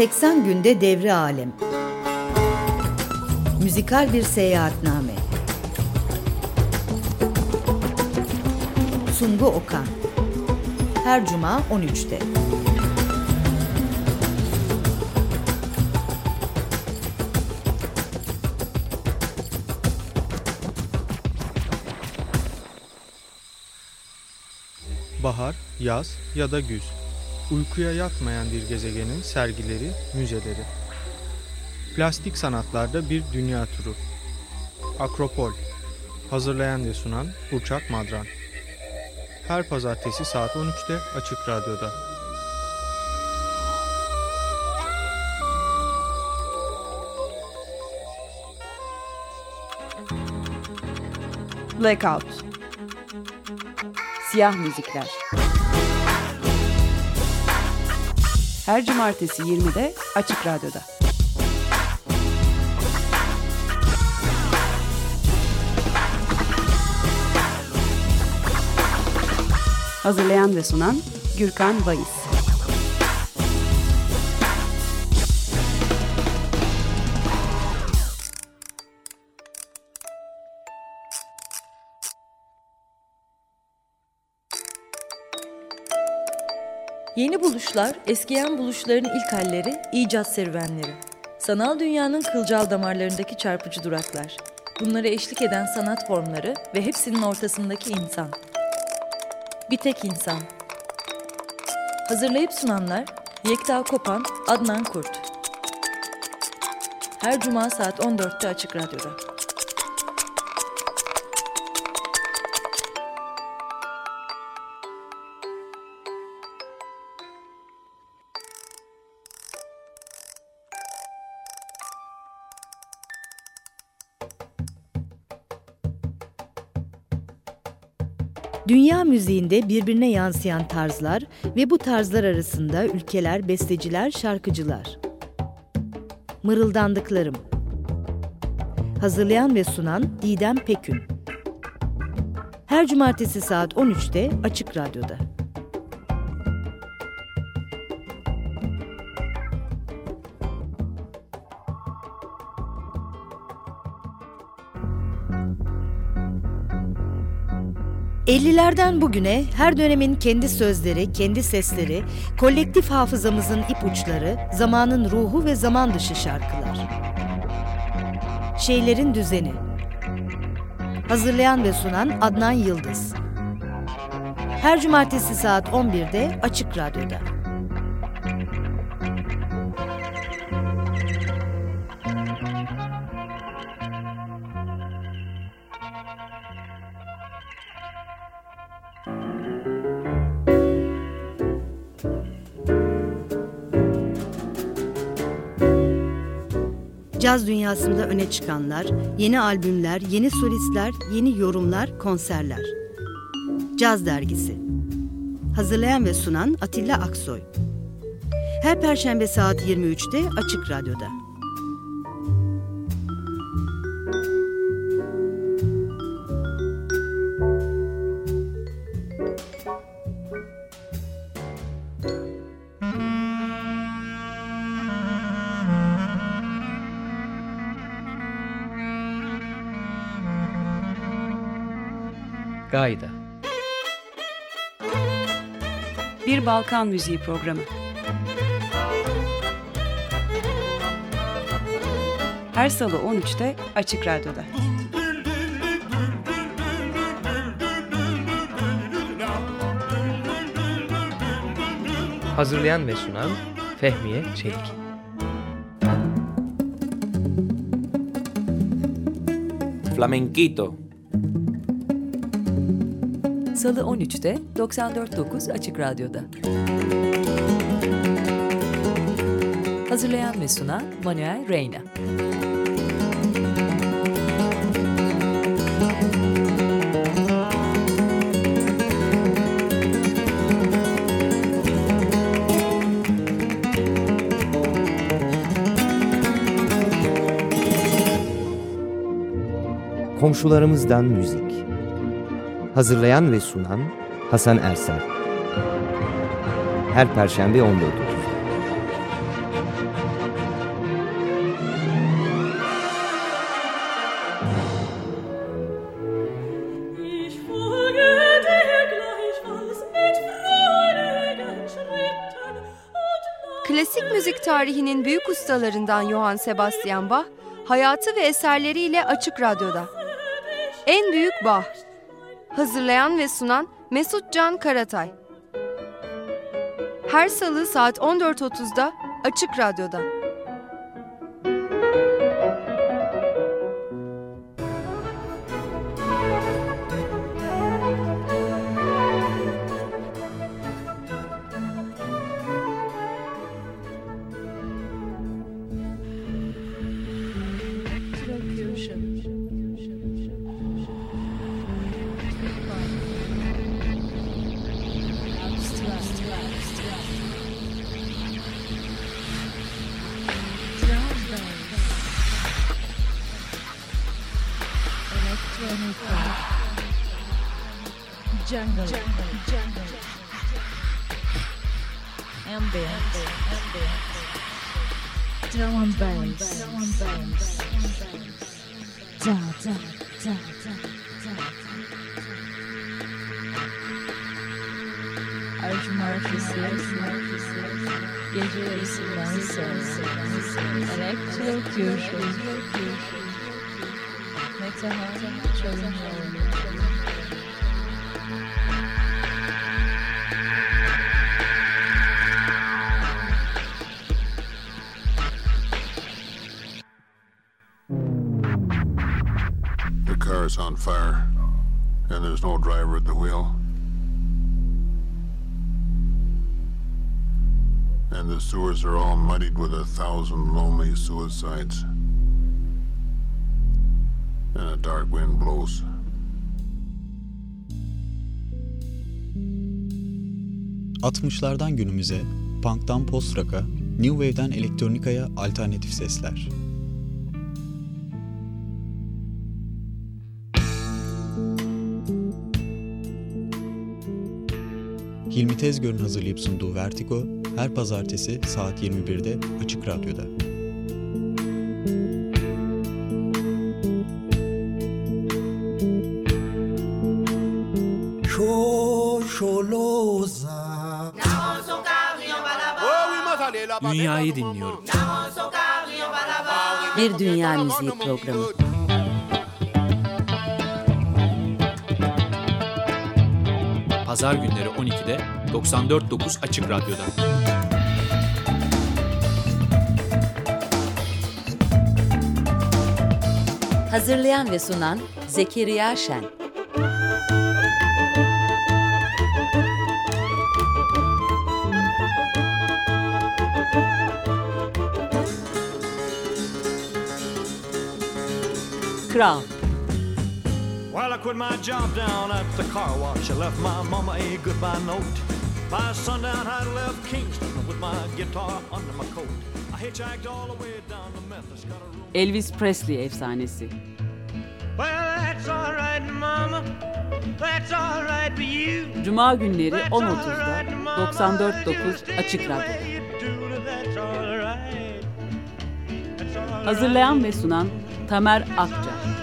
80 günde devre alem. Müzikal bir seyahatname. Sungu Okan. Her cuma 13'te. Bahar, yaz ya da güz. Uykuya yatmayan bir gezegenin sergileri, müzeleri. Plastik sanatlarda bir dünya turu. Akropol. Hazırlayan ve sunan Burçak Madran. Her pazartesi saat 13'te Açık Radyo'da. Blackout Siyah müzikler Her cumartesi 20'de Açık Radyo'da. Hazırlayan ve sunan Gürkan Bayis. Yeni buluşlar, eskiyen buluşların ilk halleri, icat serüvenleri. Sanal dünyanın kılcal damarlarındaki çarpıcı duraklar. Bunlara eşlik eden sanat formları ve hepsinin ortasındaki insan. Bir tek insan. Hazırlayıp sunanlar Yekta Kopan, Adnan Kurt. Her cuma saat 14'te Açık Radyo'da. Dünya müziğinde birbirine yansıyan tarzlar ve bu tarzlar arasında ülkeler, besteciler, şarkıcılar. Mırıldandıklarım. Hazırlayan ve sunan Didem Pekün. Her cumartesi saat 13'te Açık Radyo'da. ...50'lerden bugüne her dönemin kendi sözleri, kendi sesleri... ...kolektif hafızamızın ipuçları... ...zamanın ruhu ve zaman dışı şarkılar. Şeylerin Düzeni Hazırlayan ve sunan Adnan Yıldız Her cumartesi saat 11'de Açık Radyo'da. Caz dünyasında öne çıkanlar, yeni albümler, yeni solistler, yeni yorumlar, konserler. Caz Dergisi Hazırlayan ve sunan Atilla Aksoy Her Perşembe saat 23'te Açık Radyo'da. Gayda Bir Balkan Müziği Programı. Her salı 13'te Açık Radyo'da. Hazırlayan ve sunan Fehmiye Çelik. Flamenquito Salı 13'te 94.9 Açık Radyo'da. Hazırlayan ve sunan Manuel Reyna. Komşularımızdan müzik. Hazırlayan ve sunan Hasan Ersel. Her Perşembe 14.30. Klasik müzik tarihinin büyük ustalarından Johann Sebastian Bach, hayatı ve eserleriyle Açık Radyo'da. En Büyük Bach Hazırlayan ve sunan Mesut Can Karatay Her salı saat 14.30'da Açık Radyo'da. Jungle. Jungle. Jungle. Ambient. Drum and bass. Drum and bass. Da, da, da, da, da. As marcas, as marcas, geceleri silenço, electro fusion. The car is on fire, and there's no driver at the wheel. And the sewers are all muddied with a thousand lonely suicides. And a dark wind blows. ...60'lardan günümüze, punk'tan post-rock'a, new wave'den elektronikaya alternatif sesler. Hilmi Tezgör'ün hazırlayıp sunduğu Vertigo, her pazartesi saat 21'de Açık Radyo'da. Dünyayı dinliyorum. Bir Dünya Müziği Programı. Pazar günleri 12'de 94.9 Açık Radyo'da. Hazırlayan ve sunan Zekeriya Şen. Kral While I quit my job down at the car wash, I left my mama a goodbye note. By sundown, I left Kingston with my guitar under my coat. I hitchhiked all the way down to Memphis, got a room. Elvis Presley efsanesi. Well, that's all right, mama. That's all right for you. Cuma günleri 10.30'da 94.9 Açık right. Hazırlayan ve sunan Tamer Akça.